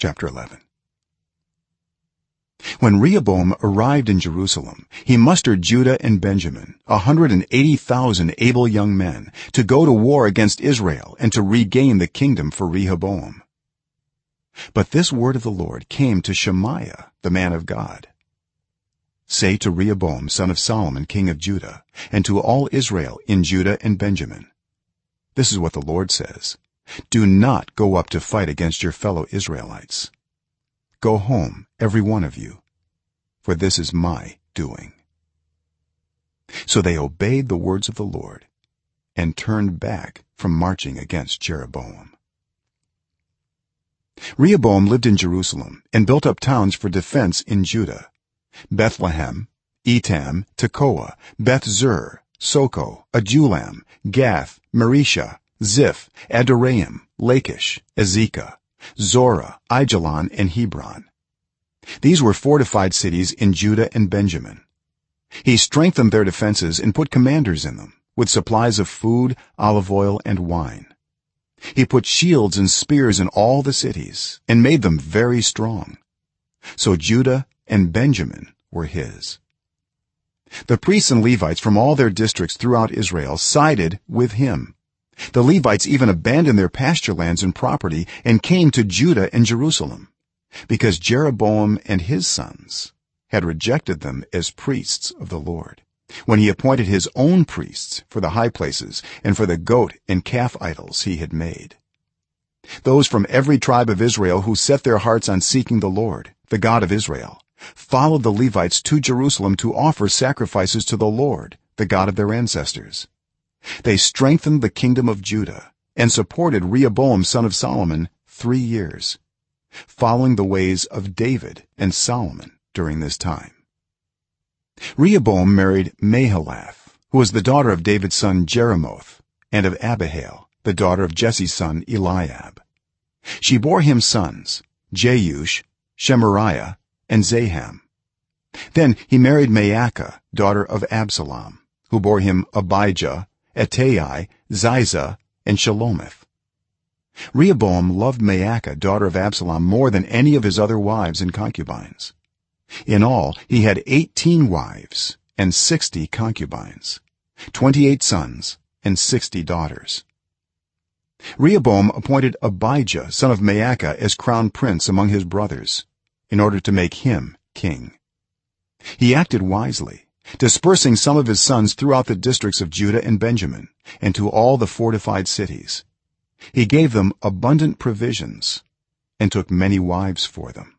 chapter 11 when rehoboam arrived in jerusalem he mustered judah and benjamin a 180,000 able young men to go to war against israel and to regain the kingdom for rehoboam. But this word of the lord came to shemaiah the man of god. Say to rehoboam son of solomon king of judah and to all israel in judah and benjamin this is what the lord says do not go up to fight against your fellow israelites. Go home every one of you for this is my doing. So they obeyed the words of the lord and turned back from marching against jeroboam. Rehoboam lived in jerusalem and built up towns for defense in judah bethlehem etam tekoa beth-zur soco adullam gath mareshah ziph adoraim lachish azekah zorah aijalon and hebron. These were fortified cities in judah and benjamin. He strengthened their defenses and put commanders in them with supplies of food olive oil and wine. He put shields and spears in all the cities and made them very strong. So judah and benjamin were his. The priests and levites from all their districts throughout israel sided with him the levites even abandoned their pasture lands and property and came to judah and jerusalem because jeroboam and his sons had rejected them as priests of the lord when he appointed his own priests for the high places and for the goat and calf idols he had made. Those from every tribe of israel who set their hearts on seeking the lord the god of israel followed the levites to jerusalem to offer sacrifices to the lord the god of their ancestors they strengthened the kingdom of judah and supported rehoboam son of solomon 3 years following the ways of david and solomon during this time. Rehoboam married mahalath who was the daughter of david's son jerimoth and of abihail the daughter of jesse's son eliab. She bore him sons jeush shemariah and zaham. Then he married maakah daughter of absalom who bore him abijah attai ziza and shelomith rehoboam loved maakah daughter of absalom more than any of his other wives and concubines. In all he had 18 wives and 60 concubines 28 sons and 60 daughters. Rehoboam appointed abijah son of maakah as crown prince among his brothers in order to make him king. He acted wisely dispersing some of his sons throughout the districts of judah and benjamin and to all the fortified cities. He gave them abundant provisions and took many wives for them